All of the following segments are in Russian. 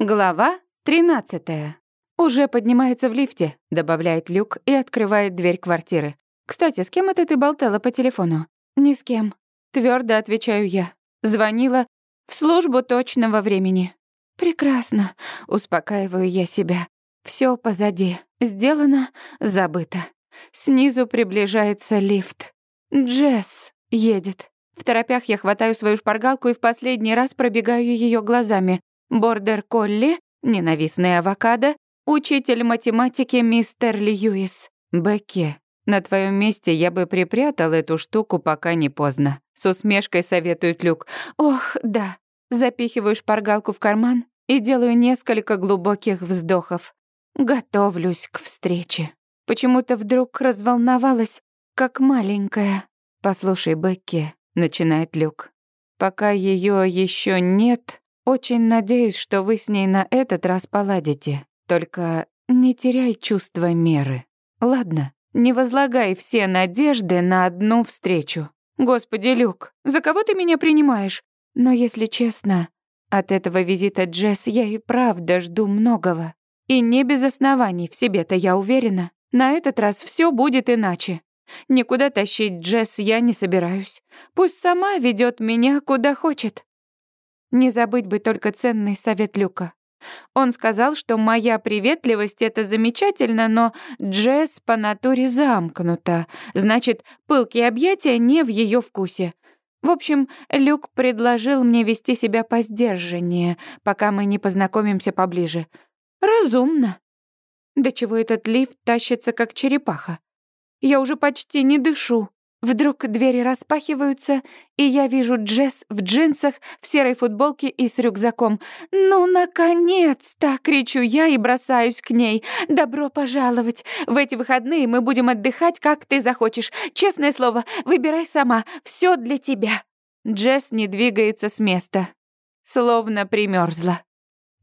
Глава 13. Уже поднимается в лифте, добавляет Люк и открывает дверь квартиры. Кстати, с кем это ты болтала по телефону? Ни с кем. Твердо отвечаю я. Звонила в службу точного времени. Прекрасно, успокаиваю я себя. Все позади. Сделано, забыто. Снизу приближается лифт. Джесс едет. В торопях я хватаю свою шпаргалку и в последний раз пробегаю ее глазами. Бордер-колли, ненавистный авокадо, учитель математики мистер Льюис. Бекки, на твоем месте я бы припрятал эту штуку, пока не поздно. С усмешкой советует Люк. Ох, да. Запихиваю шпаргалку в карман и делаю несколько глубоких вздохов. Готовлюсь к встрече. Почему-то вдруг разволновалась, как маленькая. «Послушай, Бекки», — начинает Люк. «Пока ее еще нет, очень надеюсь, что вы с ней на этот раз поладите. Только не теряй чувство меры. Ладно, не возлагай все надежды на одну встречу. Господи, Люк, за кого ты меня принимаешь? Но если честно, от этого визита Джесс я и правда жду многого. И не без оснований, в себе-то я уверена. На этот раз все будет иначе. Никуда тащить Джесс я не собираюсь. Пусть сама ведет меня куда хочет. Не забыть бы только ценный совет Люка. Он сказал, что моя приветливость — это замечательно, но Джесс по натуре замкнута. Значит, пылкие объятия не в ее вкусе. В общем, Люк предложил мне вести себя по сдержаннее, пока мы не познакомимся поближе. Разумно. До чего этот лифт тащится, как черепаха? Я уже почти не дышу. Вдруг двери распахиваются, и я вижу Джесс в джинсах, в серой футболке и с рюкзаком. «Ну, наконец-то!» — кричу я и бросаюсь к ней. «Добро пожаловать! В эти выходные мы будем отдыхать, как ты захочешь. Честное слово, выбирай сама. Все для тебя». Джесс не двигается с места. Словно примерзла.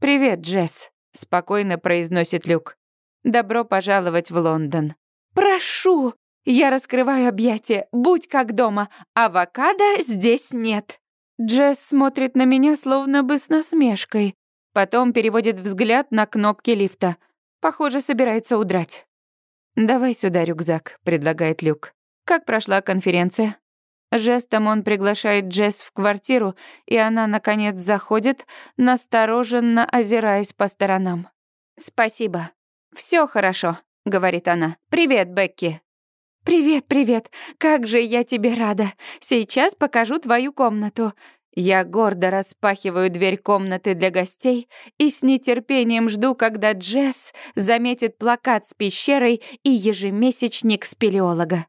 «Привет, Джесс», — спокойно произносит Люк. «Добро пожаловать в Лондон». «Прошу!» Я раскрываю объятия. Будь как дома. Авокадо здесь нет. Джесс смотрит на меня словно бы с насмешкой. Потом переводит взгляд на кнопки лифта. Похоже, собирается удрать. «Давай сюда рюкзак», — предлагает Люк. «Как прошла конференция?» Жестом он приглашает Джесс в квартиру, и она, наконец, заходит, настороженно озираясь по сторонам. «Спасибо. Все хорошо», — говорит она. «Привет, Бекки». «Привет, привет! Как же я тебе рада! Сейчас покажу твою комнату». Я гордо распахиваю дверь комнаты для гостей и с нетерпением жду, когда Джесс заметит плакат с пещерой и ежемесячник спелеолога.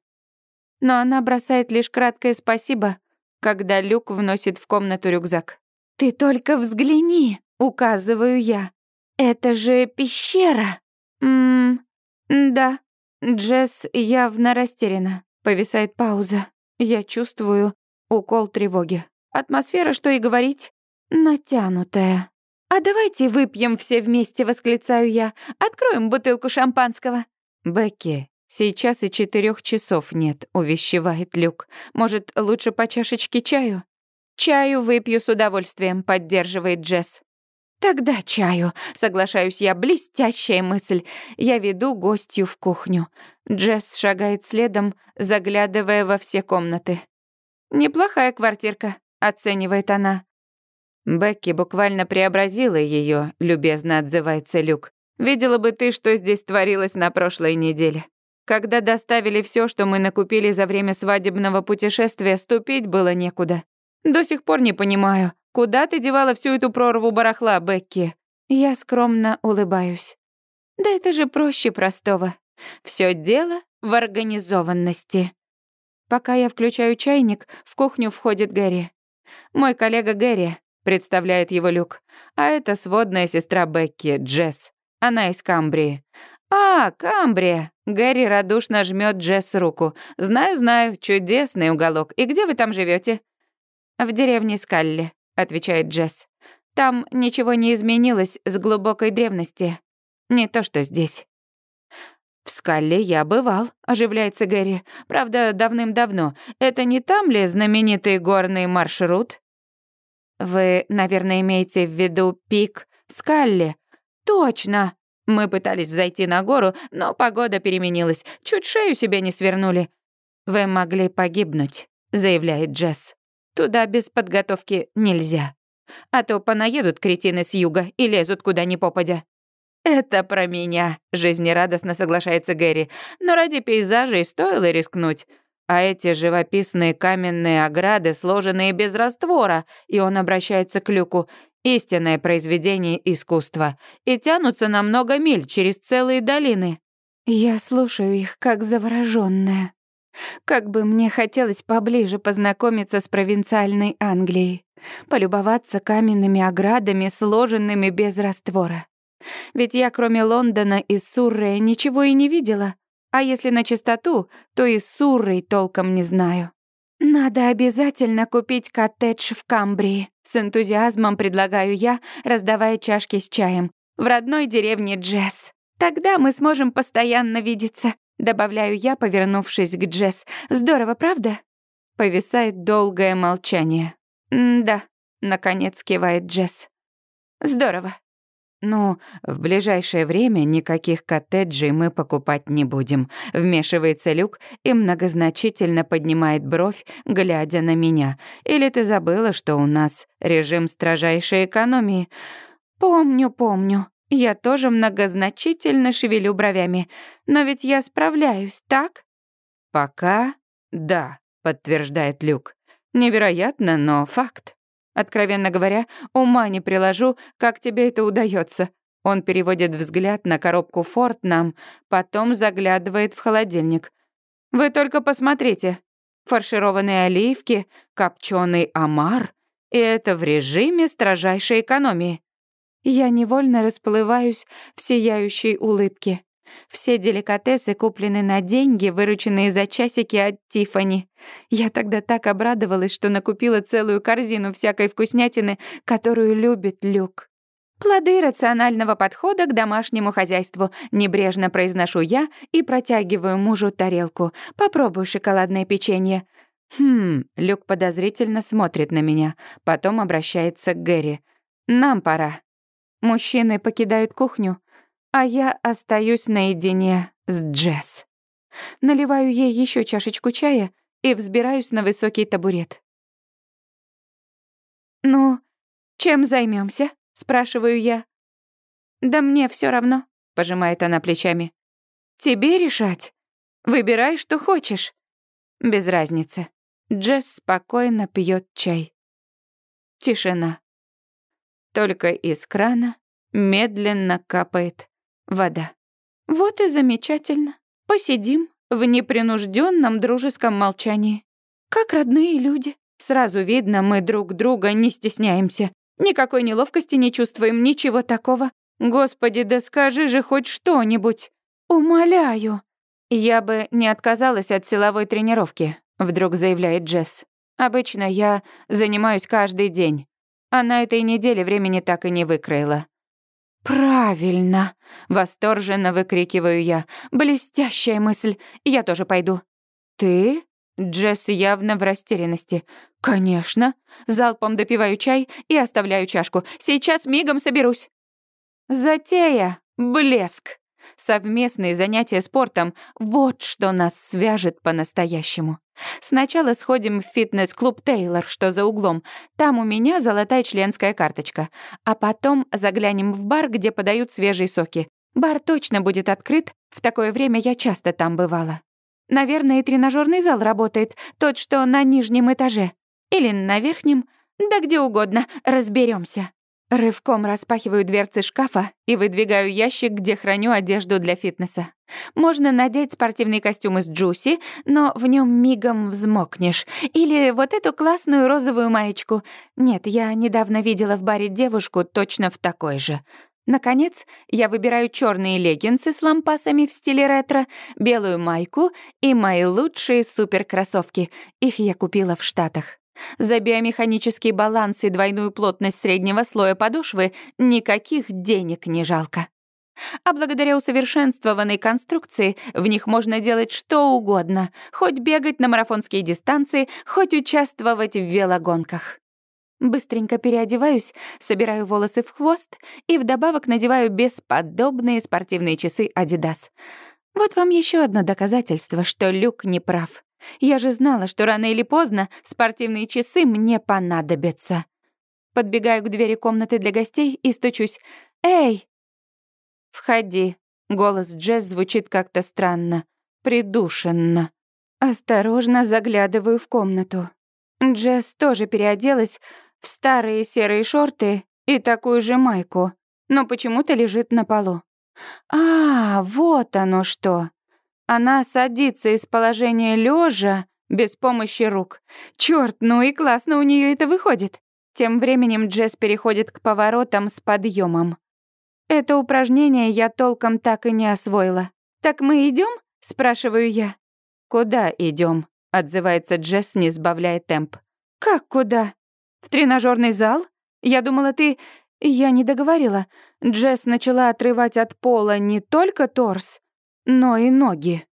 Но она бросает лишь краткое спасибо, когда Люк вносит в комнату рюкзак. «Ты только взгляни!» — указываю я. «Это же пещера!» «Ммм, да», Джесс явно растеряна. Повисает пауза. Я чувствую укол тревоги. Атмосфера, что и говорить, натянутая. «А давайте выпьем все вместе», — восклицаю я. «Откроем бутылку шампанского». «Бекки, сейчас и четырех часов нет», — увещевает Люк. «Может, лучше по чашечке чаю?» «Чаю выпью с удовольствием», — поддерживает Джесс. «Тогда чаю», — соглашаюсь я, блестящая мысль. Я веду гостью в кухню. Джесс шагает следом, заглядывая во все комнаты. «Неплохая квартирка», — оценивает она. Бекки буквально преобразила ее, любезно отзывается Люк. «Видела бы ты, что здесь творилось на прошлой неделе. Когда доставили все, что мы накупили за время свадебного путешествия, ступить было некуда. До сих пор не понимаю, Куда ты девала всю эту прорву барахла, Бекки? Я скромно улыбаюсь. Да это же проще простого. Все дело в организованности. Пока я включаю чайник, в кухню входит Гэри. Мой коллега Гэри, представляет его Люк. А это сводная сестра Бекки, Джесс. Она из Камбрии. «А, Камбрия!» Гэри радушно жмет Джесс руку. «Знаю, знаю, чудесный уголок. И где вы там живете? «В деревне Скалли отвечает Джесс. Там ничего не изменилось с глубокой древности. Не то, что здесь. «В скале я бывал», — оживляется Гэри. «Правда, давным-давно. Это не там ли знаменитый горный маршрут?» «Вы, наверное, имеете в виду пик Скалли. Точно. Мы пытались взойти на гору, но погода переменилась. Чуть шею себе не свернули. Вы могли погибнуть, заявляет Джесс. Туда без подготовки нельзя. А то понаедут кретины с юга и лезут куда ни попадя. «Это про меня», — жизнерадостно соглашается Гэри. «Но ради пейзажей стоило рискнуть. А эти живописные каменные ограды, сложенные без раствора, и он обращается к Люку, истинное произведение искусства, и тянутся на много миль через целые долины. Я слушаю их, как заворожённая. Как бы мне хотелось поближе познакомиться с провинциальной Англией, полюбоваться каменными оградами, сложенными без раствора. Ведь я, кроме Лондона и Суррея, ничего и не видела. А если на чистоту, то и Суррой толком не знаю. «Надо обязательно купить коттедж в Камбрии», — с энтузиазмом предлагаю я, раздавая чашки с чаем. «В родной деревне Джесс. Тогда мы сможем постоянно видеться», — добавляю я, повернувшись к Джесс. «Здорово, правда?» Повисает долгое молчание. «Да», — наконец кивает Джесс. «Здорово». «Ну, в ближайшее время никаких коттеджей мы покупать не будем», — вмешивается Люк и многозначительно поднимает бровь, глядя на меня. «Или ты забыла, что у нас режим строжайшей экономии?» «Помню, помню. Я тоже многозначительно шевелю бровями. Но ведь я справляюсь, так?» «Пока да», — подтверждает Люк. «Невероятно, но факт». Откровенно говоря, ума не приложу, как тебе это удается. Он переводит взгляд на коробку «Форт» нам, потом заглядывает в холодильник. «Вы только посмотрите. Фаршированные оливки, копченый омар. И это в режиме строжайшей экономии». Я невольно расплываюсь в сияющей улыбке. Все деликатесы куплены на деньги, вырученные за часики от Тифани. Я тогда так обрадовалась, что накупила целую корзину всякой вкуснятины, которую любит Люк. «Плоды рационального подхода к домашнему хозяйству», — небрежно произношу я и протягиваю мужу тарелку. «Попробуй шоколадное печенье». «Хм...» — Люк подозрительно смотрит на меня, потом обращается к Гэри. «Нам пора». Мужчины покидают кухню, а я остаюсь наедине с Джесс. Наливаю ей еще чашечку чая и взбираюсь на высокий табурет. «Ну, чем займемся? спрашиваю я. «Да мне все равно», — пожимает она плечами. «Тебе решать. Выбирай, что хочешь». Без разницы. Джесс спокойно пьет чай. Тишина. Только из крана медленно капает вода. Вот и замечательно. Посидим в непринужденном дружеском молчании. Как родные люди. Сразу видно, мы друг друга не стесняемся. Никакой неловкости не чувствуем, ничего такого. Господи, да скажи же хоть что-нибудь. Умоляю. Я бы не отказалась от силовой тренировки, вдруг заявляет Джесс. Обычно я занимаюсь каждый день, а на этой неделе времени так и не выкроила. «Правильно!» — восторженно выкрикиваю я. «Блестящая мысль! Я тоже пойду». «Ты?» — Джесс явно в растерянности. «Конечно!» Залпом допиваю чай и оставляю чашку. «Сейчас мигом соберусь». Затея! Блеск! Совместные занятия спортом — вот что нас свяжет по-настоящему. Сначала сходим в фитнес-клуб «Тейлор», что за углом. Там у меня золотая членская карточка. А потом заглянем в бар, где подают свежие соки. Бар точно будет открыт, в такое время я часто там бывала. Наверное, тренажерный зал работает, тот, что на нижнем этаже. Или на верхнем, да где угодно, разберемся. Рывком распахиваю дверцы шкафа и выдвигаю ящик, где храню одежду для фитнеса. Можно надеть спортивный костюм из Джуси, но в нем мигом взмокнешь. Или вот эту классную розовую маечку. Нет, я недавно видела в баре девушку точно в такой же. Наконец, я выбираю черные леггинсы с лампасами в стиле ретро, белую майку и мои лучшие суперкроссовки. Их я купила в Штатах. За биомеханический баланс и двойную плотность среднего слоя подошвы никаких денег не жалко. А благодаря усовершенствованной конструкции в них можно делать что угодно, хоть бегать на марафонские дистанции, хоть участвовать в велогонках. Быстренько переодеваюсь, собираю волосы в хвост и вдобавок надеваю бесподобные спортивные часы Adidas. Вот вам еще одно доказательство, что Люк не прав. Я же знала, что рано или поздно спортивные часы мне понадобятся. Подбегаю к двери комнаты для гостей и стучусь. «Эй!» «Входи». Голос Джесс звучит как-то странно, придушенно. Осторожно заглядываю в комнату. Джесс тоже переоделась в старые серые шорты и такую же майку, но почему-то лежит на полу. А, вот оно что. Она садится из положения лежа без помощи рук. Черт, ну и классно у нее это выходит. Тем временем Джесс переходит к поворотам с подъемом. Это упражнение я толком так и не освоила. Так мы идем? спрашиваю я. Куда идем? отзывается Джесс, не сбавляя темп. Как куда? В тренажерный зал? Я думала, ты Я не договорила. Джесс начала отрывать от пола не только торс, но и ноги.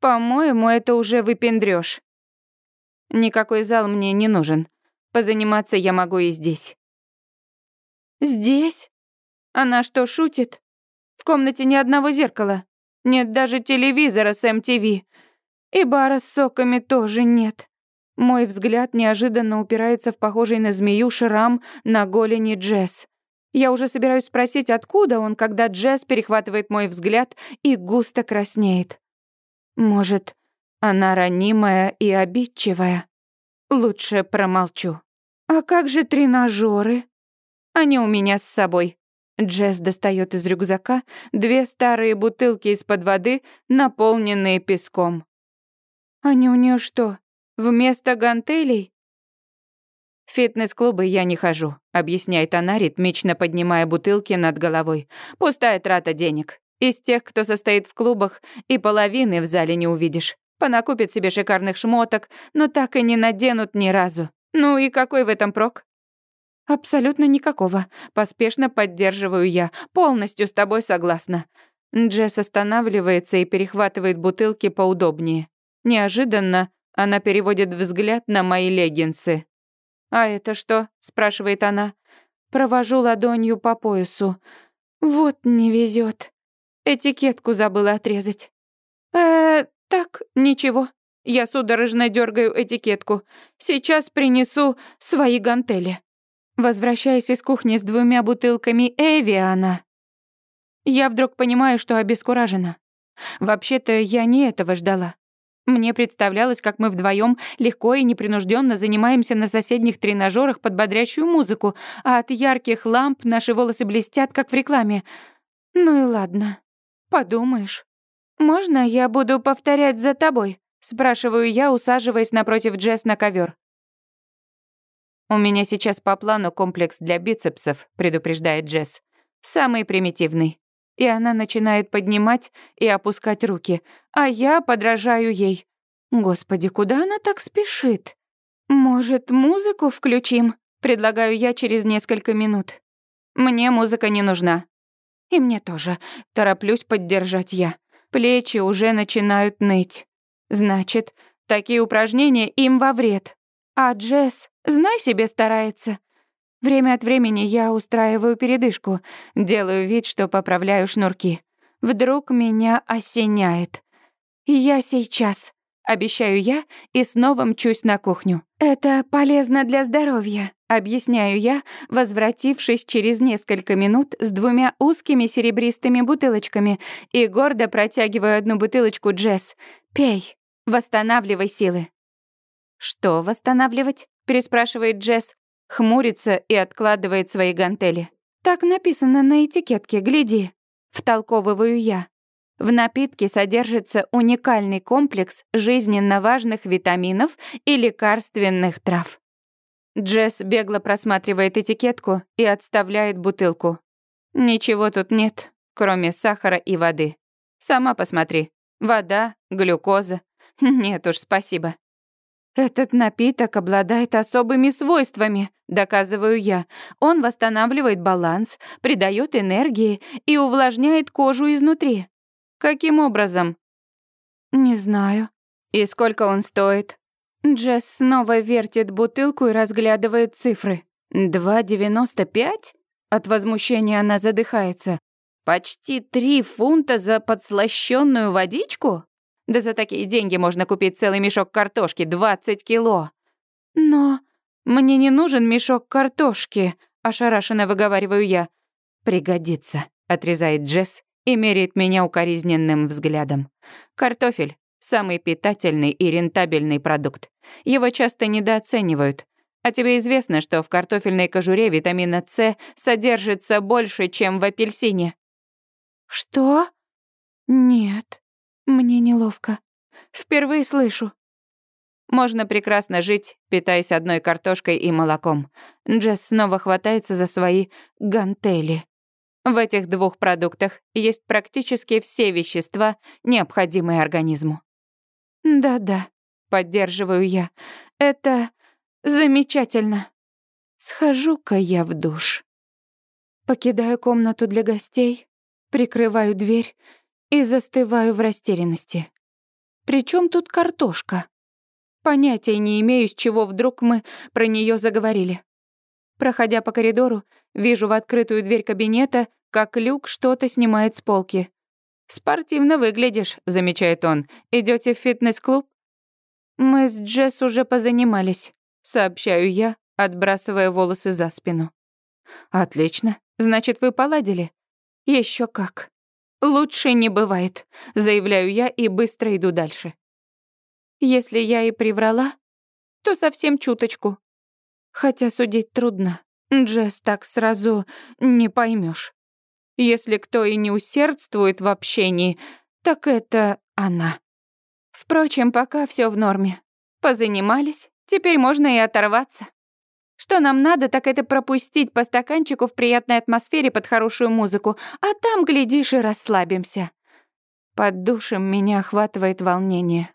По-моему, это уже выпендрёж. Никакой зал мне не нужен. Позаниматься я могу и здесь. Здесь? Она что, шутит? В комнате ни одного зеркала. Нет даже телевизора с MTV. И бара с соками тоже нет. Мой взгляд неожиданно упирается в похожий на змею шрам на голени Джесс. Я уже собираюсь спросить, откуда он, когда Джесс перехватывает мой взгляд и густо краснеет. Может, она ранимая и обидчивая? Лучше промолчу. А как же тренажеры? Они у меня с собой. Джесс достает из рюкзака две старые бутылки из-под воды, наполненные песком. Они у нее что, вместо гантелей? Фитнес-клубы я не хожу, объясняет она, ритмично поднимая бутылки над головой. Пустая трата денег. Из тех, кто состоит в клубах, и половины в зале не увидишь. Понакупят себе шикарных шмоток, но так и не наденут ни разу. Ну и какой в этом прок? «Абсолютно никакого. Поспешно поддерживаю я. Полностью с тобой согласна». Джесс останавливается и перехватывает бутылки поудобнее. Неожиданно она переводит взгляд на мои леггинсы. «А это что?» — спрашивает она. Провожу ладонью по поясу. «Вот не везет. Этикетку забыла отрезать». «Э, так, ничего». Я судорожно дергаю этикетку. Сейчас принесу свои гантели. Возвращаясь из кухни с двумя бутылками Эвиана, я вдруг понимаю, что обескуражена. Вообще-то я не этого ждала. Мне представлялось, как мы вдвоем легко и непринужденно занимаемся на соседних тренажерах под бодрящую музыку, а от ярких ламп наши волосы блестят, как в рекламе. Ну и ладно. Подумаешь. «Можно я буду повторять за тобой?» — спрашиваю я, усаживаясь напротив Джесс на ковер. «У меня сейчас по плану комплекс для бицепсов», — предупреждает Джесс. «Самый примитивный». И она начинает поднимать и опускать руки, а я подражаю ей. Господи, куда она так спешит? Может, музыку включим? Предлагаю я через несколько минут. Мне музыка не нужна. И мне тоже. Тороплюсь поддержать я. Плечи уже начинают ныть. Значит, такие упражнения им во вред. А Джесс, знай себе, старается. Время от времени я устраиваю передышку, делаю вид, что поправляю шнурки. Вдруг меня осеняет. Я сейчас, обещаю я и снова мчусь на кухню. Это полезно для здоровья, объясняю я, возвратившись через несколько минут с двумя узкими серебристыми бутылочками и гордо протягиваю одну бутылочку Джесс. Пей, восстанавливай силы. «Что восстанавливать?» — переспрашивает Джесс, хмурится и откладывает свои гантели. «Так написано на этикетке, гляди», — втолковываю я. В напитке содержится уникальный комплекс жизненно важных витаминов и лекарственных трав. Джесс бегло просматривает этикетку и отставляет бутылку. Ничего тут нет, кроме сахара и воды. Сама посмотри. Вода, глюкоза. Нет уж, спасибо. Этот напиток обладает особыми свойствами, доказываю я. Он восстанавливает баланс, придает энергии и увлажняет кожу изнутри. Каким образом? Не знаю. И сколько он стоит? Джесс снова вертит бутылку и разглядывает цифры. Два девяносто пять? От возмущения она задыхается. Почти три фунта за подслащённую водичку? Да за такие деньги можно купить целый мешок картошки, 20 кило. Но мне не нужен мешок картошки, ошарашенно выговариваю я. Пригодится, отрезает Джесс и меряет меня укоризненным взглядом. Картофель — самый питательный и рентабельный продукт. Его часто недооценивают. А тебе известно, что в картофельной кожуре витамина С содержится больше, чем в апельсине. Что? Нет, мне неловко. Впервые слышу. Можно прекрасно жить, питаясь одной картошкой и молоком. Джесс снова хватается за свои гантели. В этих двух продуктах есть практически все вещества, необходимые организму. Да-да, поддерживаю я. Это Замечательно. Схожу-ка я в душ. Покидаю комнату для гостей, прикрываю дверь и застываю в растерянности. Причем тут картошка? Понятия не имею, с чего вдруг мы про нее заговорили. Проходя по коридору, вижу в открытую дверь кабинета, как Люк что-то снимает с полки. «Спортивно выглядишь», — замечает он. Идете в фитнес-клуб?» Мы с Джесс уже позанимались сообщаю я, отбрасывая волосы за спину. Отлично. Значит, вы поладили? Еще как. Лучше не бывает, заявляю я и быстро иду дальше. Если я и приврала, то совсем чуточку. Хотя судить трудно. Джесс так сразу не поймешь. Если кто и не усердствует в общении, так это она. Впрочем, пока все в норме. Позанимались, Теперь можно и оторваться. Что нам надо, так это пропустить по стаканчику в приятной атмосфере под хорошую музыку, а там, глядишь, и расслабимся. Под душем меня охватывает волнение.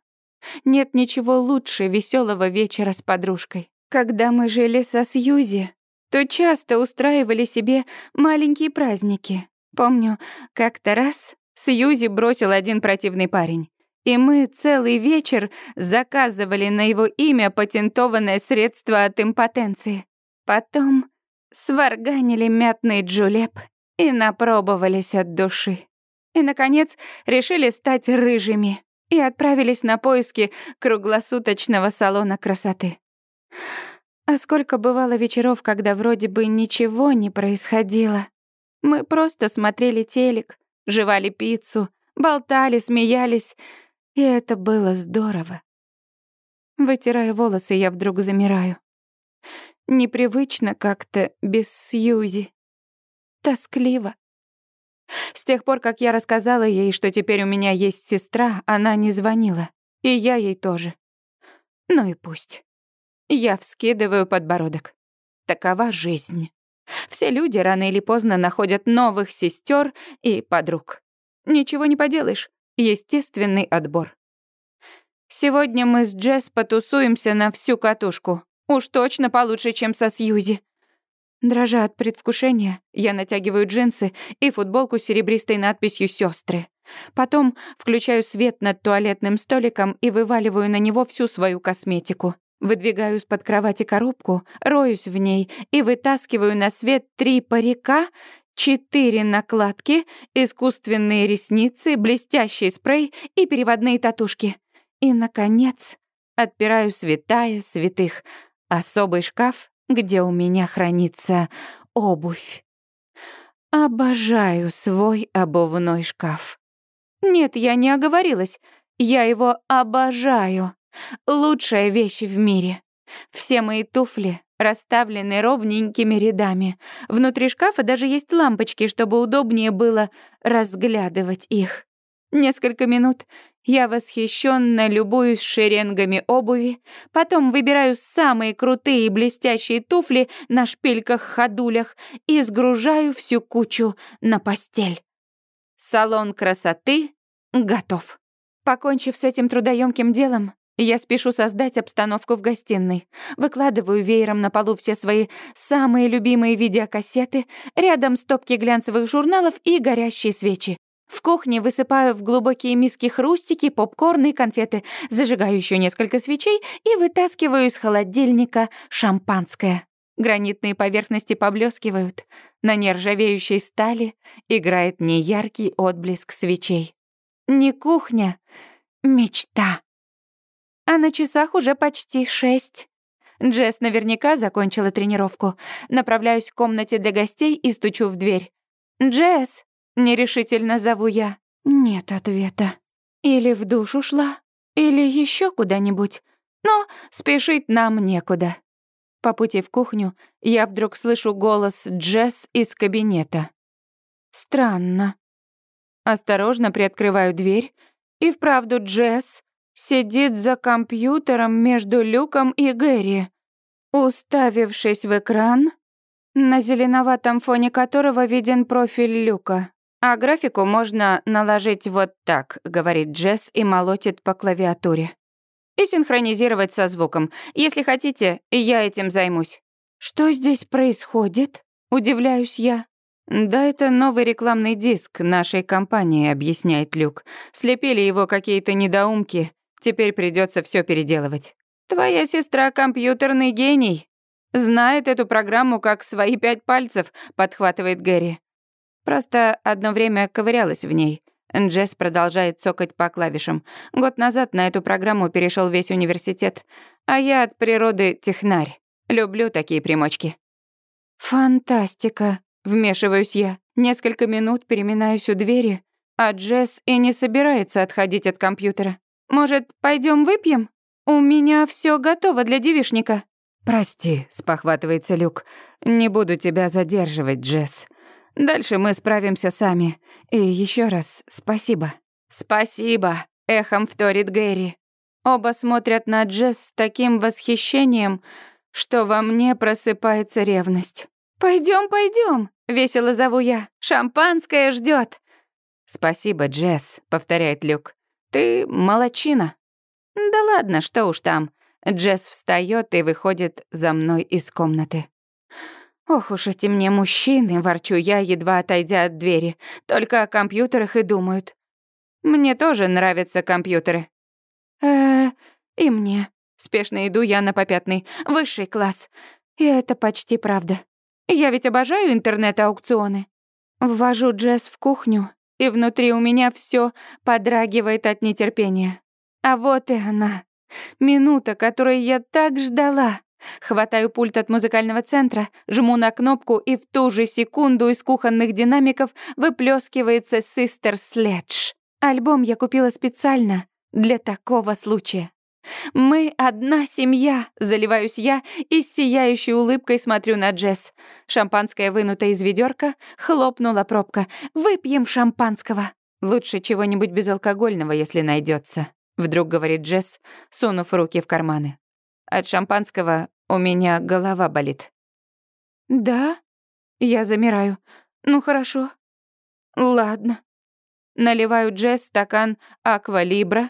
Нет ничего лучше веселого вечера с подружкой. Когда мы жили со Сьюзи, то часто устраивали себе маленькие праздники. Помню, как-то раз Сьюзи бросил один противный парень и мы целый вечер заказывали на его имя патентованное средство от импотенции. Потом сварганили мятный джулеп и напробовались от души. И, наконец, решили стать рыжими и отправились на поиски круглосуточного салона красоты. А сколько бывало вечеров, когда вроде бы ничего не происходило. Мы просто смотрели телек, жевали пиццу, болтали, смеялись — и это было здорово. Вытирая волосы, я вдруг замираю. Непривычно как-то без Сьюзи. Тоскливо. С тех пор, как я рассказала ей, что теперь у меня есть сестра, она не звонила. И я ей тоже. Ну и пусть. Я вскидываю подбородок. Такова жизнь. Все люди рано или поздно находят новых сестер и подруг. Ничего не поделаешь. Естественный отбор. Сегодня мы с Джесс потусуемся на всю катушку. Уж точно получше, чем со Сьюзи. Дрожа от предвкушения, я натягиваю джинсы и футболку с серебристой надписью «Сёстры». Потом включаю свет над туалетным столиком и вываливаю на него всю свою косметику. Выдвигаю из-под кровати коробку, роюсь в ней и вытаскиваю на свет три парика четыре накладки, искусственные ресницы, блестящий спрей и переводные татушки. И, наконец, отпираю святая святых, особый шкаф, где у меня хранится обувь. Обожаю свой обувной шкаф. Нет, я не оговорилась. Я его обожаю. Лучшая вещь в мире. Все мои туфли расставлены ровненькими рядами. Внутри шкафа даже есть лампочки, чтобы удобнее было разглядывать их. Несколько минут я восхищенно любуюсь шеренгами обуви, потом выбираю самые крутые и блестящие туфли на шпильках-ходулях и сгружаю всю кучу на постель. Салон красоты готов. Покончив с этим трудоемким делом, я спешу создать обстановку в гостиной. Выкладываю веером на полу все свои самые любимые видеокассеты, рядом стопки глянцевых журналов и горящие свечи. В кухне высыпаю в глубокие миски хрустики, попкорн и конфеты, зажигаю еще несколько свечей и вытаскиваю из холодильника шампанское. Гранитные поверхности поблескивают. На нержавеющей стали играет неяркий отблеск свечей. Не кухня, мечта. А на часах уже почти шесть. Джесс наверняка закончила тренировку. Направляюсь в комнате для гостей и стучу в дверь. «Джесс!» — нерешительно зову я. Нет ответа. Или в душ ушла, или еще куда-нибудь. Но спешить нам некуда. По пути в кухню я вдруг слышу голос Джесс из кабинета. Странно. Осторожно приоткрываю дверь, и вправду Джесс сидит за компьютером между Люком и Гэри, уставившись в экран, на зеленоватом фоне которого виден профиль Люка. «А графику можно наложить вот так», — говорит Джесс и молотит по клавиатуре и синхронизировать со звуком. Если хотите, я этим займусь». «Что здесь происходит?» — удивляюсь я. «Да это новый рекламный диск нашей компании», — объясняет Люк. «Слепили его какие-то недоумки, теперь придется все переделывать». «Твоя сестра компьютерный гений. Знает эту программу как свои пять пальцев», — подхватывает Гэри. «Просто одно время ковырялась в ней». Джесс продолжает цокать по клавишам. Год назад на эту программу перешел весь университет, а я от природы технарь. Люблю такие примочки. Фантастика, вмешиваюсь я. Несколько минут переминаюсь у двери, а Джесс и не собирается отходить от компьютера. Может, пойдем выпьем? У меня все готово для девишника. Прости, спохватывается Люк. Не буду тебя задерживать, Джесс. Дальше мы справимся сами. И еще раз спасибо». «Спасибо», — эхом вторит Гэри. Оба смотрят на Джесс с таким восхищением, что во мне просыпается ревность. Пойдем, пойдем, весело зову я. Шампанское ждет. Спасибо, Джесс, повторяет Люк. Ты молочина. Да ладно, что уж там. Джесс встает и выходит за мной из комнаты. «Ох уж эти мне мужчины», — ворчу я, едва отойдя от двери. «Только о компьютерах и думают». «Мне тоже нравятся компьютеры». э и мне». Спешно иду я на попятный. Высший класс. И это почти правда. Я ведь обожаю интернет-аукционы. Ввожу Джесс в кухню, и внутри у меня все подрагивает от нетерпения. А вот и она. Минута, которой я так ждала. Хватаю пульт от музыкального центра, жму на кнопку, и в ту же секунду из кухонных динамиков выплескивается «Sister Sledge». Альбом я купила специально для такого случая. «Мы одна семья», — заливаюсь я и с сияющей улыбкой смотрю на Джесс. Шампанское вынуто из ведерка, хлопнула пробка. «Выпьем шампанского». «Лучше чего-нибудь безалкогольного, если найдется, вдруг говорит Джесс, сунув руки в карманы. От шампанского у меня голова болит. Да? Я замираю. Ну хорошо. Ладно. Наливаю Джесс стакан аквалибра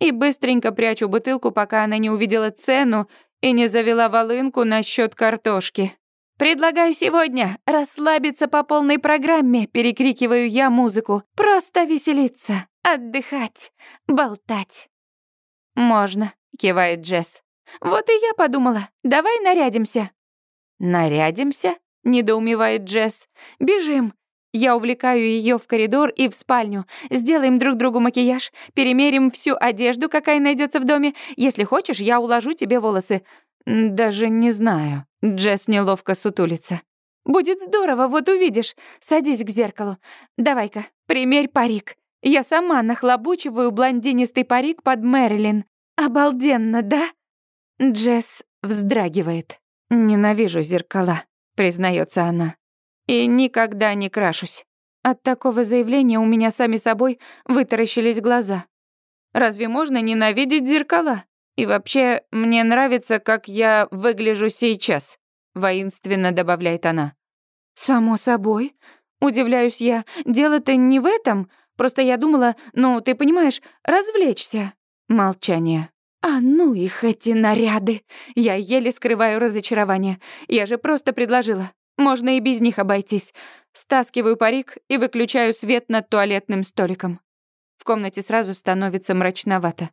и быстренько прячу бутылку, пока она не увидела цену и не завела волынку насчет картошки. «Предлагаю сегодня расслабиться по полной программе», — перекрикиваю я музыку. «Просто веселиться, отдыхать, болтать». «Можно», — кивает Джесс. «Вот и я подумала, давай нарядимся». «Нарядимся?» — недоумевает Джесс. «Бежим». Я увлекаю ее в коридор и в спальню. Сделаем друг другу макияж, перемерим всю одежду, какая найдется в доме. Если хочешь, я уложу тебе волосы. Даже не знаю. Джесс неловко сутулится. Будет здорово, вот увидишь. Садись к зеркалу. Давай-ка, примерь парик. Я сама нахлобучиваю блондинистый парик под Мэрилин. Обалденно, да? Джесс вздрагивает. «Ненавижу зеркала», — признается она. «И никогда не крашусь». От такого заявления у меня сами собой вытаращились глаза. Разве можно ненавидеть зеркала? И вообще, мне нравится, как я выгляжу сейчас, воинственно добавляет она. Само собой, удивляюсь я. Дело-то не в этом, просто я думала, ну, ты понимаешь, развлечься. Молчание. А ну их эти наряды! Я еле скрываю разочарование. Я же просто предложила. Можно и без них обойтись. Стаскиваю парик и выключаю свет над туалетным столиком. В комнате сразу становится мрачновато.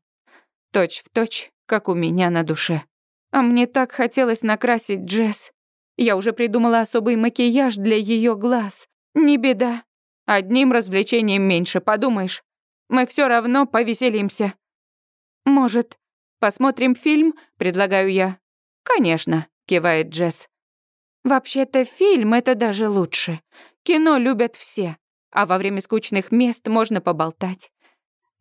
Точь в точь, как у меня на душе. А мне так хотелось накрасить Джесс. Я уже придумала особый макияж для ее глаз. Не беда. Одним развлечением меньше, подумаешь. Мы все равно повеселимся. Может, посмотрим фильм, предлагаю я. Конечно, кивает Джесс. Вообще-то фильм это даже лучше. Кино любят все, а во время скучных мест можно поболтать.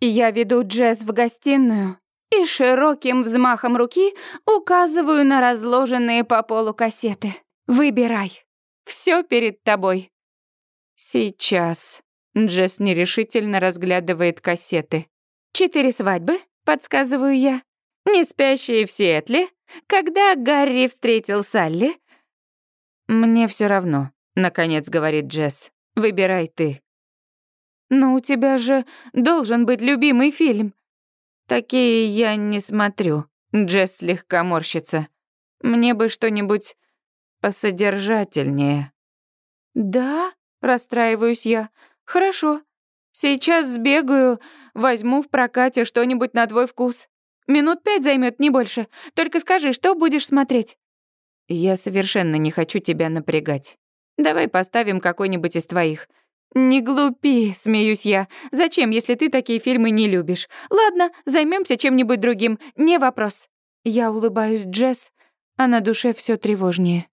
Я веду Джесс в гостиную и широким взмахом руки указываю на разложенные по полу кассеты. Выбирай. Все перед тобой. Сейчас. Джесс нерешительно разглядывает кассеты. Четыре свадьбы, подсказываю я. Не спящие в Сиэтле. Когда Гарри встретил Салли. Мне все равно, наконец говорит Джесс. Выбирай ты. Но у тебя же должен быть любимый фильм. Такие я не смотрю. Джесс слегка морщится. Мне бы что-нибудь посодержательнее. Да, расстраиваюсь я. Хорошо. Сейчас сбегаю, возьму в прокате что-нибудь на твой вкус. Минут пять займет, не больше. Только скажи, что будешь смотреть? Я совершенно не хочу тебя напрягать. Давай поставим какой-нибудь из твоих. «Не глупи», — смеюсь я. «Зачем, если ты такие фильмы не любишь? Ладно, займемся чем-нибудь другим, не вопрос». Я улыбаюсь Джесс, а на душе все тревожнее.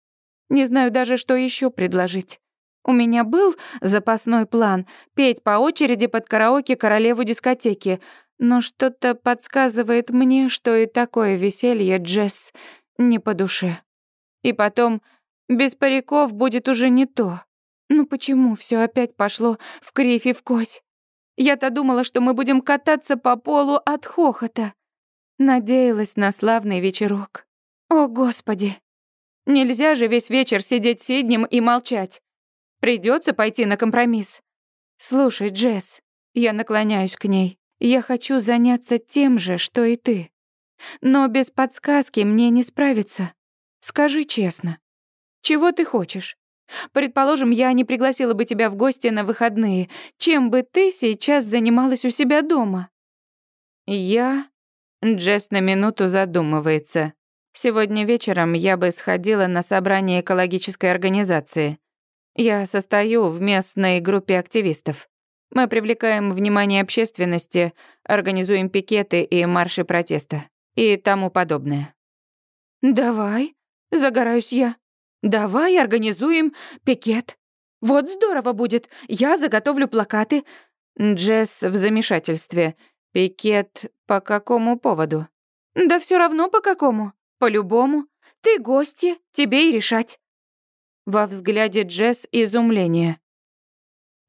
Не знаю даже, что еще предложить. У меня был запасной план — петь по очереди под караоке королеву дискотеки, но что-то подсказывает мне, что и такое веселье Джесс не по душе. И потом, без париков будет уже не то. Ну почему все опять пошло в кривь и в кось? Я-то думала, что мы будем кататься по полу от хохота. Надеялась на славный вечерок. О, Господи! Нельзя же весь вечер сидеть сиднем и молчать. Придется пойти на компромисс. Слушай, Джесс, я наклоняюсь к ней. Я хочу заняться тем же, что и ты. Но без подсказки мне не справиться. Скажи честно, чего ты хочешь? Предположим, я не пригласила бы тебя в гости на выходные. Чем бы ты сейчас занималась у себя дома? Я... Джесс на минуту задумывается. Сегодня вечером я бы сходила на собрание экологической организации. Я состою в местной группе активистов. Мы привлекаем внимание общественности, организуем пикеты и марши протеста и тому подобное. «Давай», — загораюсь я. Давай организуем пикет. Вот здорово будет. Я заготовлю плакаты. Джесс в замешательстве. Пикет по какому поводу? Да все равно по какому. По-любому. Ты гости, тебе и решать. Во взгляде Джесс изумление.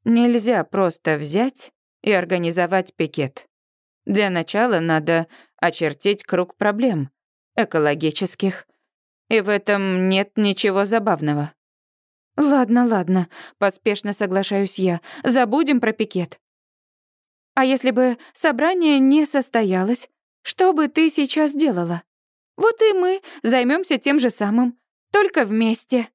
Нельзя просто взять и организовать пикет. Для начала надо очертить круг проблем экологических, и в этом нет ничего забавного. Ладно, ладно, поспешно соглашаюсь я. Забудем про пикет. А если бы собрание не состоялось, что бы ты сейчас делала? Вот и мы займемся тем же самым, только вместе.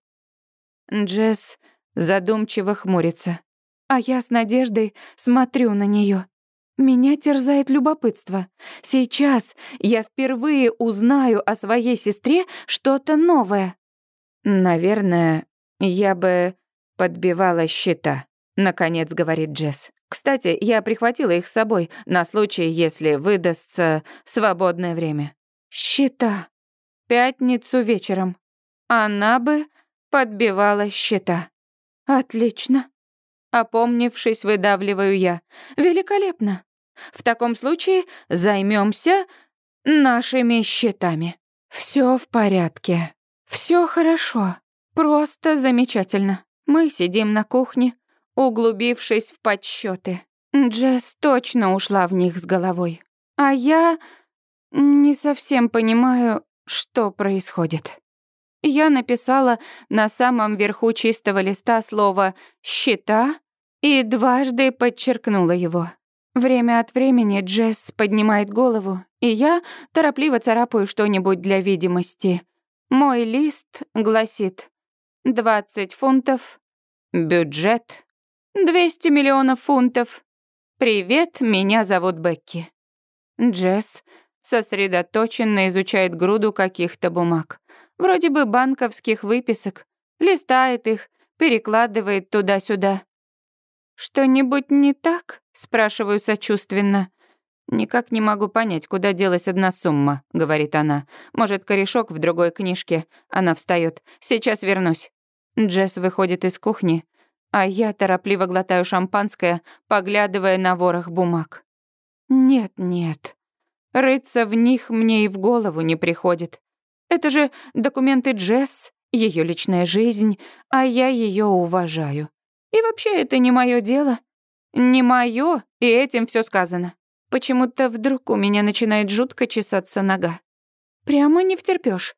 Джесс задумчиво хмурится, а я с надеждой смотрю на нее. Меня терзает любопытство. Сейчас я впервые узнаю о своей сестре что-то новое. Наверное, я бы подбивала счета, наконец говорит Джесс. Кстати, я прихватила их с собой на случай, если выдастся свободное время. Счета. Пятницу вечером. Она бы подбивала счета. Отлично. Опомнившись, выдавливаю я. Великолепно. В таком случае займемся нашими счетами. Все в порядке. Все хорошо. Просто замечательно. Мы сидим на кухне, углубившись в подсчеты. Джесс точно ушла в них с головой. А я не совсем понимаю, что происходит. Я написала на самом верху чистого листа слово «счета» и дважды подчеркнула его. Время от времени Джесс поднимает голову, и я торопливо царапаю что-нибудь для видимости. Мой лист гласит «20 фунтов, бюджет, 200 миллионов фунтов. Привет, меня зовут Бекки». Джесс сосредоточенно изучает груду каких-то бумаг. вроде бы банковских выписок. Листает их, перекладывает туда-сюда. «Что-нибудь не так?» — спрашиваю сочувственно. «Никак не могу понять, куда делась одна сумма», — говорит она. «Может, корешок в другой книжке?» Она встает. «Сейчас вернусь». Джесс выходит из кухни, а я торопливо глотаю шампанское, поглядывая на ворох бумаг. «Нет, нет. Рыться в них мне и в голову не приходит. Это же документы Джесс, ее личная жизнь, а я ее уважаю. И вообще это не мое дело. Не мое, и этим все сказано. Почему-то вдруг у меня начинает жутко чесаться нога. Прямо не втерпёшь.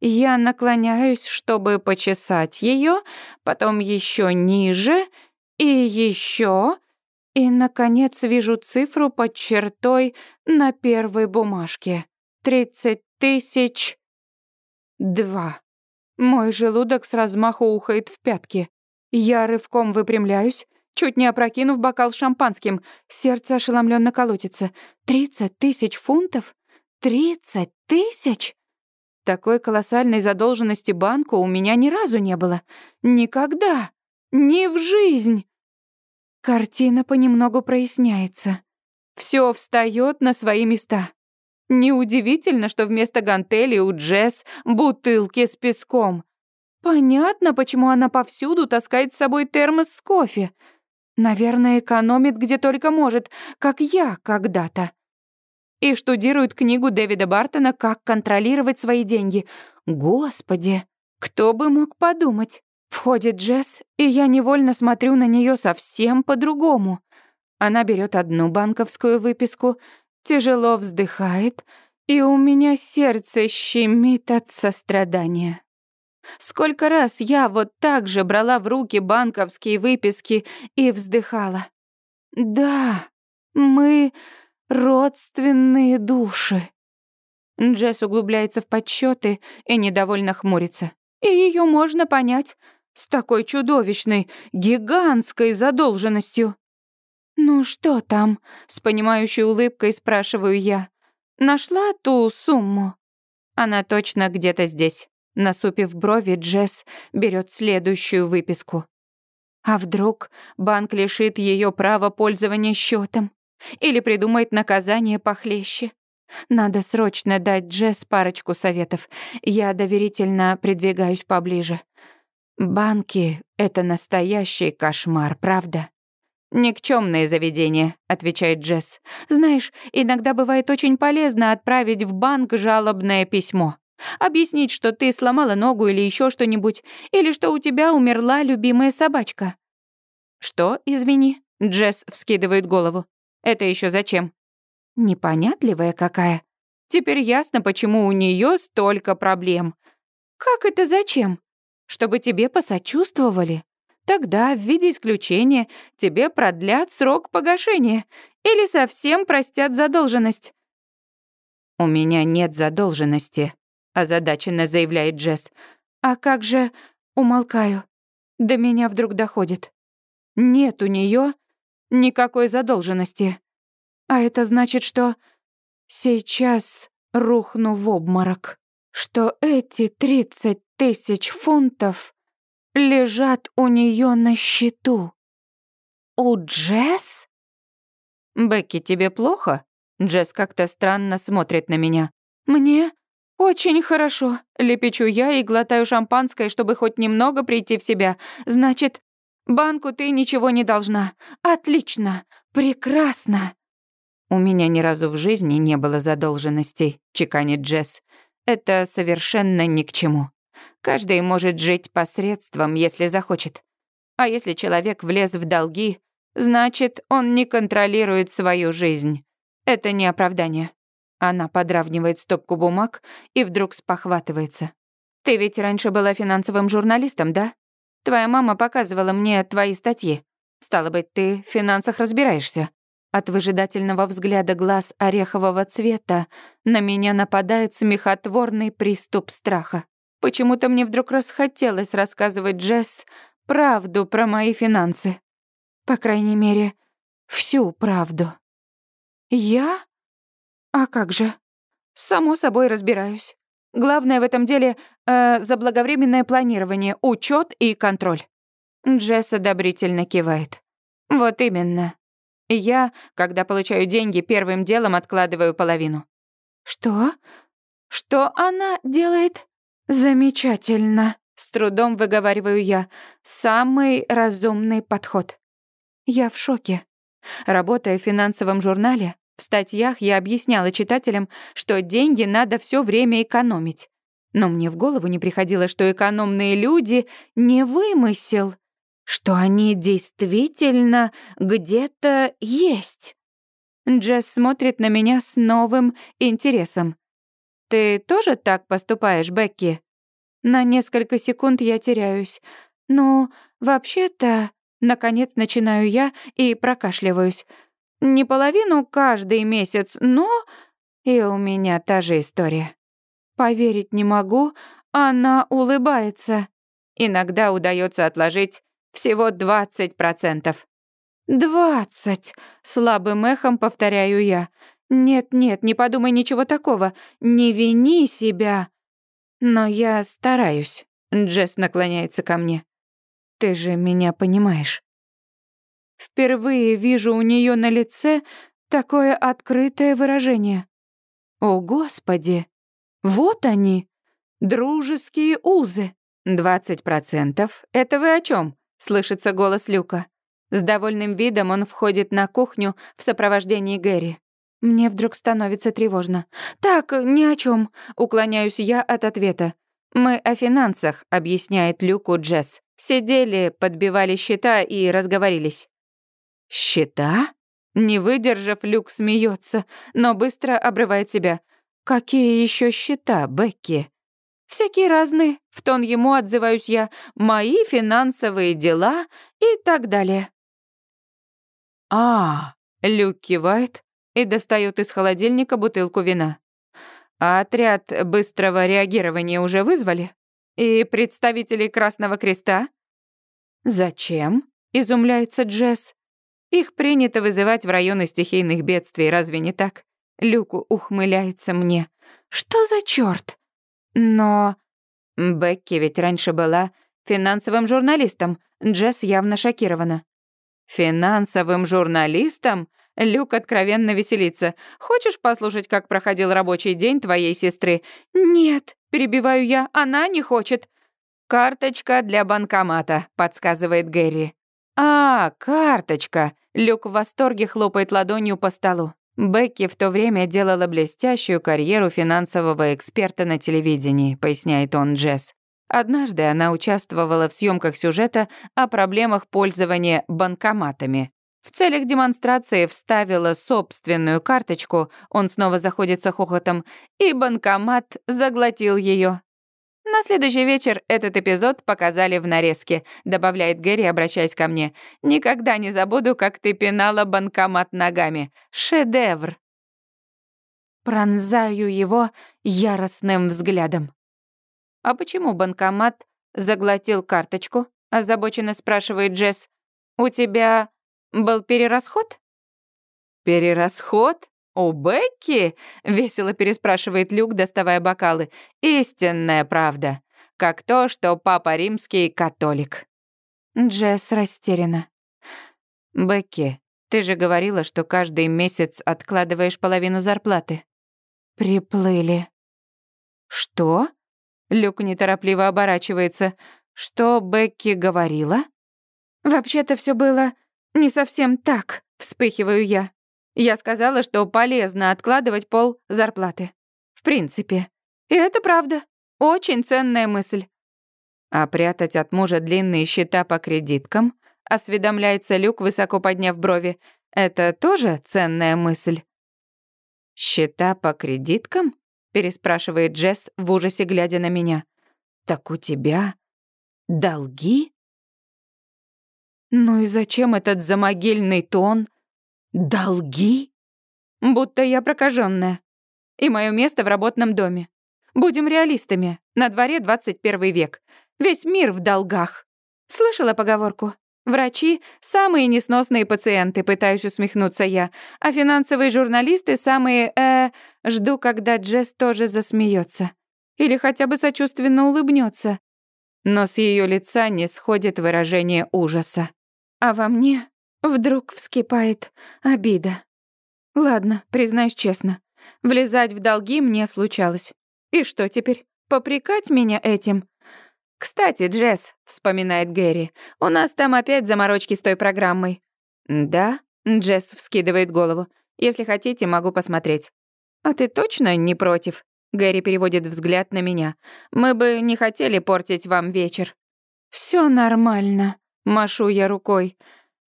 Я наклоняюсь, чтобы почесать ее, потом еще ниже и еще, и, наконец, вижу цифру под чертой на первой бумажке. Тридцать тысяч... Два. Мой желудок с размаху ухает в пятки. Я рывком выпрямляюсь, чуть не опрокинув бокал с шампанским. Сердце ошеломленно колотится. «Тридцать тысяч фунтов? Тридцать тысяч?» Такой колоссальной задолженности банку у меня ни разу не было. Никогда. Ни в жизнь. Картина понемногу проясняется. Все встает на свои места. Неудивительно, что вместо гантели у Джесс бутылки с песком. Понятно, почему она повсюду таскает с собой термос с кофе. Наверное, экономит где только может, как я когда-то. И штудирует книгу Дэвида Бартона «Как контролировать свои деньги». Господи, кто бы мог подумать? Входит Джесс, и я невольно смотрю на нее совсем по-другому. Она берет одну банковскую выписку, тяжело вздыхает, и у меня сердце щемит от сострадания. Сколько раз я вот так же брала в руки банковские выписки и вздыхала. Да, мы родственные души. Джесс углубляется в подсчеты и недовольно хмурится. И ее можно понять с такой чудовищной, гигантской задолженностью. «Ну что там?» — с понимающей улыбкой спрашиваю я. «Нашла ту сумму?» Она точно где-то здесь. Насупив брови, Джесс берет следующую выписку. А вдруг банк лишит ее права пользования счетом или придумает наказание похлеще? Надо срочно дать Джесс парочку советов. Я доверительно придвигаюсь поближе. Банки — это настоящий кошмар, правда? «Никчёмное заведение», — отвечает Джесс. «Знаешь, иногда бывает очень полезно отправить в банк жалобное письмо. Объяснить, что ты сломала ногу или еще что-нибудь, или что у тебя умерла любимая собачка». «Что, извини?» — Джесс вскидывает голову. «Это еще зачем?» «Непонятливая какая. Теперь ясно, почему у нее столько проблем. Как это зачем? Чтобы тебе посочувствовали? Тогда, в виде исключения, тебе продлят срок погашения или совсем простят задолженность». «У меня нет задолженности», озадаченно заявляет Джесс. А как же... Умолкаю. До меня вдруг доходит. Нет у нее никакой задолженности. А это значит, что сейчас рухну в обморок. Что эти тридцать тысяч фунтов лежат у нее на счету. У Джесс? Бекки, тебе плохо? Джесс как-то странно смотрит на меня. Мне «Очень хорошо», — лепечу я и глотаю шампанское, чтобы хоть немного прийти в себя. «Значит, банку ты ничего не должна. Отлично, прекрасно». «У меня ни разу в жизни не было задолженностей», — чеканит Джесс. «Это совершенно ни к чему. Каждый может жить посредством, если захочет. А если человек влез в долги, значит, он не контролирует свою жизнь. Это не оправдание. Она подравнивает стопку бумаг и вдруг спохватывается. «Ты ведь раньше была финансовым журналистом, да? Твоя мама показывала мне твои статьи. Стало быть, ты в финансах разбираешься». От выжидательного взгляда глаз орехового цвета на меня нападает смехотворный приступ страха. Почему-то мне вдруг расхотелось рассказывать Джесс правду про мои финансы. По крайней мере, всю правду. «Я?» «А как же? Само собой разбираюсь. Главное в этом деле э, заблаговременное планирование, учет и контроль. Джесс одобрительно кивает. Вот именно. Я, когда получаю деньги, первым делом откладываю половину. Что? Что она делает? Замечательно. С трудом выговариваю я. Самый разумный подход. Я в шоке. Работая в финансовом журнале, в статьях я объясняла читателям, что деньги надо все время экономить. Но мне в голову не приходило, что экономные люди не вымысел, что они действительно где-то есть. Джесс смотрит на меня с новым интересом. «Ты тоже так поступаешь, Бекки?» На несколько секунд я теряюсь. «Ну, вообще-то...» Наконец начинаю я и прокашливаюсь. Не половину каждый месяц, но... И у меня та же история. Поверить не могу, она улыбается. Иногда удается отложить всего 20%. «Двадцать!» — слабым эхом повторяю я. «Нет-нет, не подумай ничего такого. Не вини себя». «Но я стараюсь», — Джесс наклоняется ко мне. «Ты же меня понимаешь». Впервые вижу у нее на лице такое открытое выражение. О, Господи! Вот они, дружеские узы. «Двадцать процентов? Это вы о чем? слышится голос Люка. С довольным видом он входит на кухню в сопровождении Гэри. Мне вдруг становится тревожно. «Так, ни о чем. уклоняюсь я от ответа. «Мы о финансах», — объясняет Люку Джесс. Сидели, подбивали счета и разговорились. «Счета?» Не выдержав, Люк смеется, но быстро обрывает себя. «Какие еще счета, Бекки?» «Всякие разные», — в тон ему отзываюсь я, «мои финансовые дела и так далее». «А, Люк кивает и достает из холодильника бутылку вина. А отряд быстрого реагирования уже вызвали? И представителей Красного Креста?» «Зачем?» — изумляется Джесс. Их принято вызывать в районы стихийных бедствий, разве не так? Люку ухмыляется мне. Что за чёрт? Но... Бекки ведь раньше была финансовым журналистом. Джесс явно шокирована. Финансовым журналистом? Люк откровенно веселится. «Хочешь послушать, как проходил рабочий день твоей сестры?» «Нет», — перебиваю я, — «она не хочет». «Карточка для банкомата», — подсказывает Гэри. «А, карточка!» Люк в восторге хлопает ладонью по столу. Бекки в то время делала блестящую карьеру финансового эксперта на телевидении, поясняет он Джесс. Однажды она участвовала в съемках сюжета о проблемах пользования банкоматами. В целях демонстрации вставила собственную карточку, он снова заходится хохотом, и банкомат заглотил ее. На следующий вечер этот эпизод показали в нарезке, добавляет Гэри, обращаясь ко мне. Никогда не забуду, как ты пинала банкомат ногами. Шедевр. Пронзаю его яростным взглядом. А почему банкомат заглотил карточку? озабоченно спрашивает Джесс. У тебя был перерасход? Перерасход? «У Бекки?» — весело переспрашивает Люк, доставая бокалы. «Истинная правда. Как то, что папа римский католик». Джесс растеряна. «Бекки, ты же говорила, что каждый месяц откладываешь половину зарплаты». «Приплыли». «Что?» Люк неторопливо оборачивается. «Что Бекки говорила?» «Вообще-то все было не совсем так», — вспыхиваю я. Я сказала, что полезно откладывать пол зарплаты. В принципе. И это правда. Очень ценная мысль. А прятать от мужа длинные счета по кредиткам, осведомляется Люк, высоко подняв брови, это тоже ценная мысль. «Счета по кредиткам?» — переспрашивает Джесс в ужасе, глядя на меня. «Так у тебя долги?» «Ну и зачем этот замогильный тон?» Долги? Будто я прокаженная. И мое место в работном доме. Будем реалистами. На дворе 21 век. Весь мир в долгах. Слышала поговорку? Врачи — самые несносные пациенты, пытаюсь усмехнуться я. А финансовые журналисты — самые, э... Жду, когда Джесс тоже засмеется. или хотя бы сочувственно улыбнется. Но с ее лица не сходит выражение ужаса. А во мне вдруг вскипает обида. Ладно, признаюсь честно, влезать в долги мне случалось. И что теперь, попрекать меня этим? «Кстати, Джесс», — вспоминает Гэри, — «у нас там опять заморочки с той программой». «Да?» — Джесс вскидывает голову. «Если хотите, могу посмотреть». «А ты точно не против?» Гэри переводит взгляд на меня. «Мы бы не хотели портить вам вечер». Все нормально», — машу я рукой.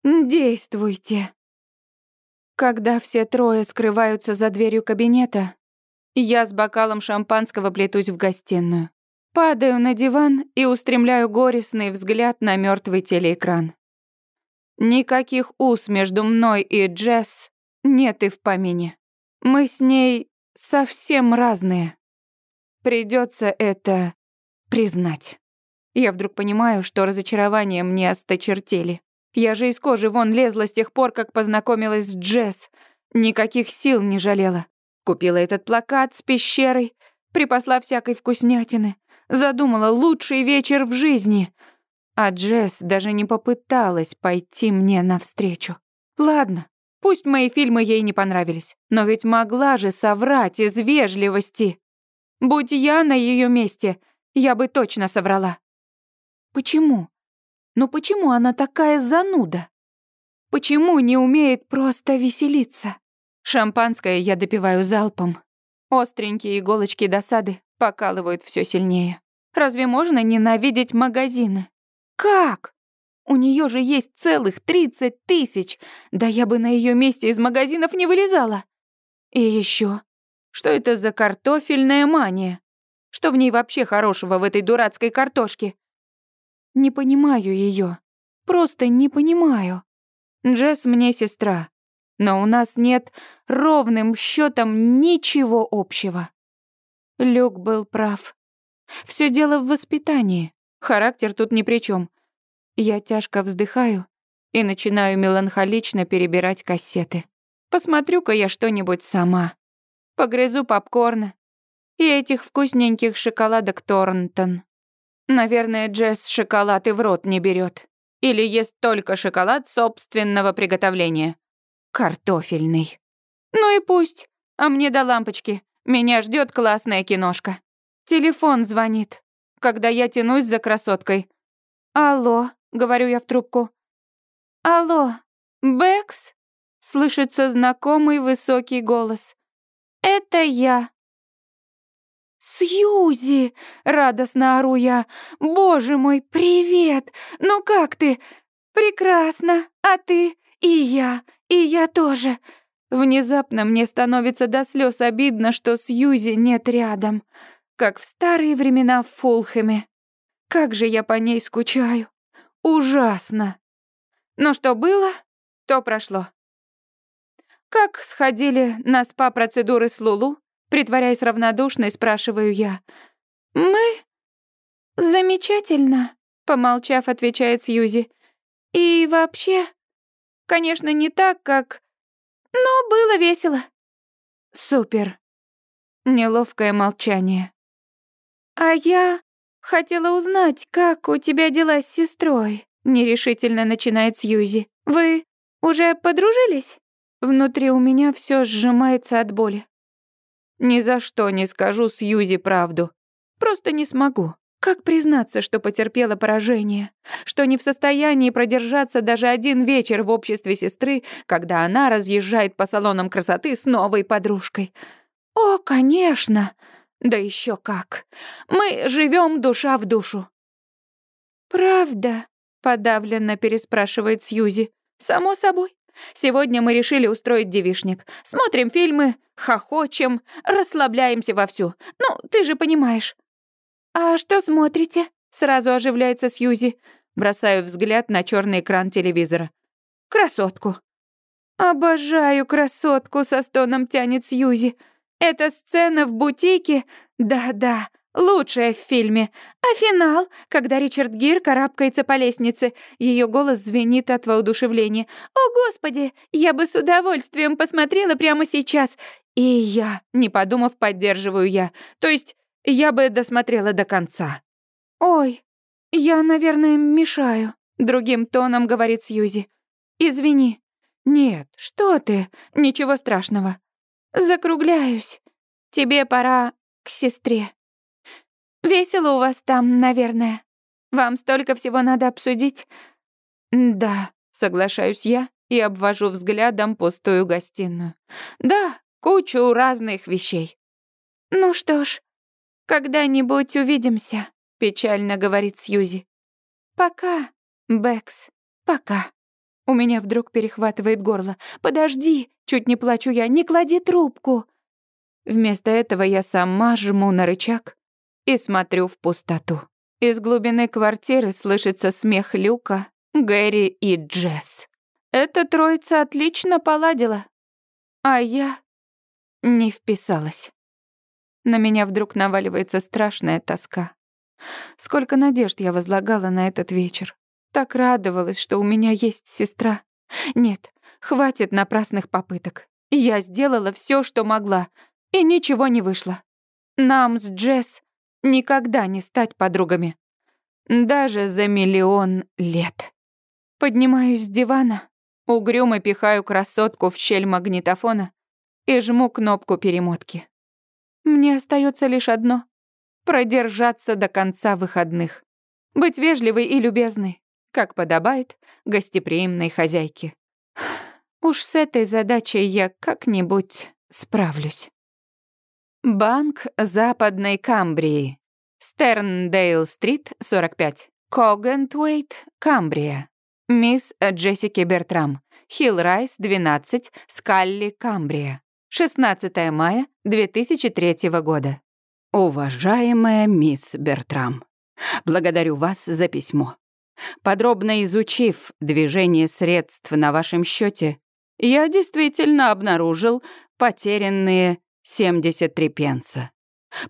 «Действуйте». Когда все трое скрываются за дверью кабинета, я с бокалом шампанского плетусь в гостиную. Падаю на диван и устремляю горестный взгляд на мертвый телеэкран. Никаких уз между мной и Джесс нет и в помине. Мы с ней совсем разные. Придется это признать. Я вдруг понимаю, что разочарование мне осточертели. Я же из кожи вон лезла с тех пор, как познакомилась с Джесс. Никаких сил не жалела. Купила этот плакат с пещерой, припасла всякой вкуснятины. Задумала лучший вечер в жизни. А Джесс даже не попыталась пойти мне навстречу. Ладно, пусть мои фильмы ей не понравились, но ведь могла же соврать из вежливости. Будь я на ее месте, я бы точно соврала. Почему? Ну почему она такая зануда? Почему не умеет просто веселиться? Шампанское я допиваю залпом. Остренькие иголочки досады покалывают все сильнее. Разве можно ненавидеть магазины? Как? У нее же есть целых 30 тысяч. Да я бы на ее месте из магазинов не вылезала. И еще, что это за картофельная мания? Что в ней вообще хорошего в этой дурацкой картошке? Не понимаю ее. Просто не понимаю. Джесс мне сестра, но у нас нет ровным счетом ничего общего. Люк был прав. Все дело в воспитании. Характер тут ни при чем. Я тяжко вздыхаю и начинаю меланхолично перебирать кассеты. Посмотрю-ка я что-нибудь сама. Погрызу попкорна и этих вкусненьких шоколадок Торнтон. Наверное, Джесс шоколад и в рот не берет. Или ест только шоколад собственного приготовления. Картофельный. Ну и пусть. А мне до лампочки. Меня ждет классная киношка. Телефон звонит, когда я тянусь за красоткой. «Алло», — говорю я в трубку. «Алло, Бэкс?» — слышится знакомый высокий голос. «Это я». «Сьюзи!» — радостно ору я. «Боже мой, привет! Ну как ты?» «Прекрасно! А ты? И я, и я тоже!» Внезапно мне становится до слез обидно, что Сьюзи нет рядом как в старые времена в Фулхэме. Как же я по ней скучаю. Ужасно. Но что было, то прошло. Как сходили на СПА-процедуры с Лулу, притворяясь равнодушной, спрашиваю я. Мы? Замечательно, помолчав, отвечает Сьюзи. И вообще, конечно, не так, как... Но было весело. Супер. Неловкое молчание. «А я хотела узнать, как у тебя дела с сестрой?» Нерешительно начинает Сьюзи. «Вы уже подружились?» Внутри у меня все сжимается от боли. Ни за что не скажу Сьюзи правду. Просто не смогу. Как признаться, что потерпела поражение? Что не в состоянии продержаться даже один вечер в обществе сестры, когда она разъезжает по салонам красоты с новой подружкой? О, конечно! Да еще как. Мы живем душа в душу. Правда? Подавленно переспрашивает Сьюзи. Само собой. Сегодня мы решили устроить девишник. Смотрим фильмы, хохочем, расслабляемся вовсю. Ну, ты же понимаешь. А что смотрите? Сразу оживляется Сьюзи. Бросаю взгляд на черный экран телевизора. Красотку. Обожаю красотку, со стоном тянет Сьюзи. Эта сцена в бутике, да-да, лучшая в фильме. А финал, когда Ричард Гир карабкается по лестнице, ее голос звенит от воодушевления. «О, Господи, я бы с удовольствием посмотрела прямо сейчас». И я, не подумав, поддерживаю я. То есть Я бы досмотрела до конца». «Ой, я, наверное, мешаю», — другим тоном говорит Сьюзи. «Извини». «Нет, что ты? Ничего страшного. Закругляюсь. Тебе пора к сестре. Весело у вас там, наверное. Вам столько всего надо обсудить». «Да», — соглашаюсь я и обвожу взглядом пустую гостиную. «Да, кучу разных вещей». «Ну что ж, когда-нибудь увидимся», — печально говорит Сьюзи. «Пока, Бэкс, пока». У меня вдруг перехватывает горло. «Подожди!» — чуть не плачу я. «Не клади трубку!» Вместо этого я сама жму на рычаг и смотрю в пустоту. Из глубины квартиры слышится смех Люка, Гэри и Джесс. Эта троица отлично поладила, а я не вписалась. На меня вдруг наваливается страшная тоска. Сколько надежд я возлагала на этот вечер. Так радовалась, что у меня есть сестра. Нет, хватит напрасных попыток. Я сделала все, что могла, и ничего не вышло. Нам с Джесс никогда не стать подругами. Даже за миллион лет. Поднимаюсь с дивана, угрюмо пихаю красотку в щель магнитофона и жму кнопку перемотки. Мне остается лишь одно — продержаться до конца выходных. Быть вежливой и любезной, как подобает гостеприимной хозяйке. Уж с этой задачей я как-нибудь справлюсь. Банк Западной Камбрии. Стерндейл-стрит, 45. Когентуэйт, Камбрия. Мисс Джессики Бертрам. Хилл-Райс, 12, Скалли, Камбрия. 16 мая 2003 года. Уважаемая мисс Бертрам, благодарю вас за письмо. Подробно изучив движение средств на вашем счете, я действительно обнаружил потерянные 73 пенса.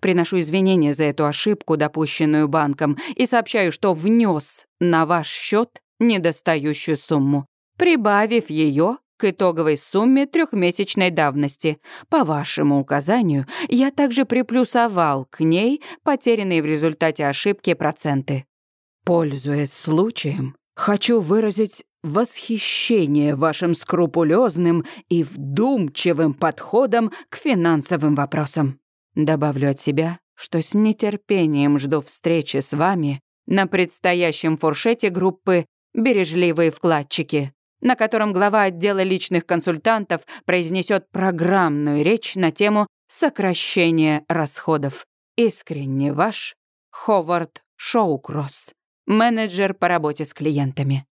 Приношу извинения за эту ошибку, допущенную банком, и сообщаю, что внес на ваш счет недостающую сумму, прибавив ее к итоговой сумме трехмесячной давности. По вашему указанию, я также приплюсовал к ней потерянные в результате ошибки проценты. Пользуясь случаем, хочу выразить восхищение вашим скрупулезным и вдумчивым подходом к финансовым вопросам. Добавлю от себя, что с нетерпением жду встречи с вами на предстоящем фуршете группы «Бережливые вкладчики», на котором глава отдела личных консультантов произнесет программную речь на тему сокращения расходов. Искренне ваш Ховард Шоукросс, менеджер по работе с клиентами.